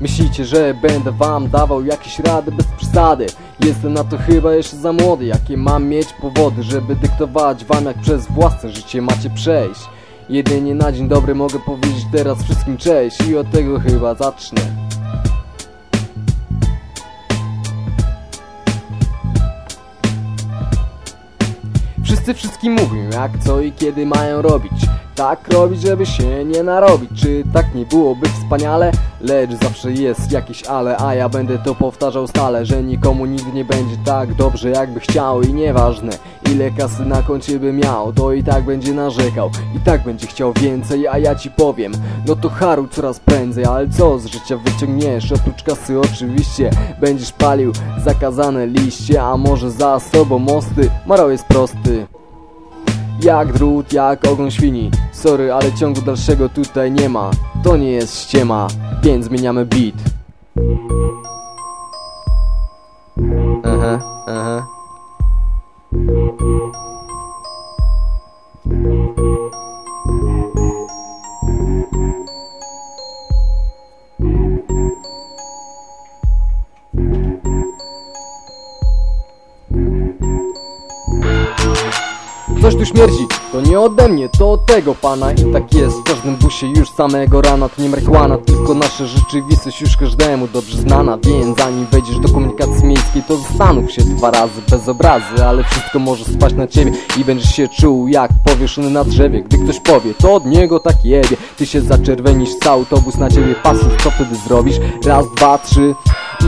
Myślicie, że będę wam dawał jakieś rady? Bez przesady. Jestem na to chyba jeszcze za młody. Jakie mam mieć powody, żeby dyktować wam jak przez własne życie macie przejść? Jedynie na dzień dobry mogę powiedzieć teraz wszystkim cześć I od tego chyba zacznę. Wszyscy wszystkim mówią jak co i kiedy mają robić Tak robić, żeby się nie narobić Czy tak nie byłoby wspaniale? Lecz zawsze jest jakieś ale A ja będę to powtarzał stale Że nikomu nigdy nie będzie tak dobrze jakby chciał I nieważne ile kasy na koncie by miał To i tak będzie narzekał I tak będzie chciał więcej A ja ci powiem No to haru coraz prędzej Ale co z życia wyciągniesz? Oprócz kasy oczywiście Będziesz palił zakazane liście A może za sobą mosty? Morał jest prosty jak drut, jak ogon świni. Sorry, ale ciągu dalszego tutaj nie ma. To nie jest ściema, więc zmieniamy beat Coś tu śmierdzi, to nie ode mnie, to od tego pana. I tak jest w każdym busie już samego rana. To nie marihuana, tylko nasza rzeczywistość już każdemu dobrze znana. Więc zanim wejdziesz do komunikacji miejskiej to zastanów się dwa razy bez obrazy. Ale wszystko może spaść na ciebie i będziesz się czuł jak powieszony na drzewie. Gdy ktoś powie, to od niego tak jebie. Ty się zaczerwenisz, cały autobus na ciebie pasów. Co wtedy zrobisz? Raz, dwa, trzy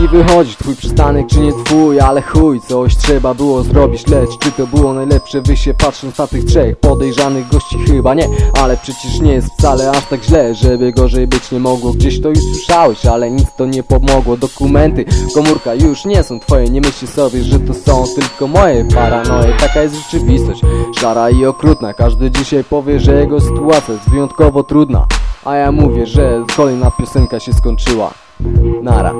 i wychodzi twój przystanek czy nie twój Ale chuj, coś trzeba było zrobić Lecz czy to było najlepsze wyjście patrząc na tych trzech Podejrzanych gości chyba nie Ale przecież nie jest wcale aż tak źle Żeby gorzej być nie mogło Gdzieś to już słyszałeś, ale nic to nie pomogło Dokumenty, komórka już nie są twoje Nie myśli sobie, że to są tylko moje paranoje Taka jest rzeczywistość, szara i okrutna Każdy dzisiaj powie, że jego sytuacja jest wyjątkowo trudna a ja mówię, że kolejna piosenka się skończyła Nara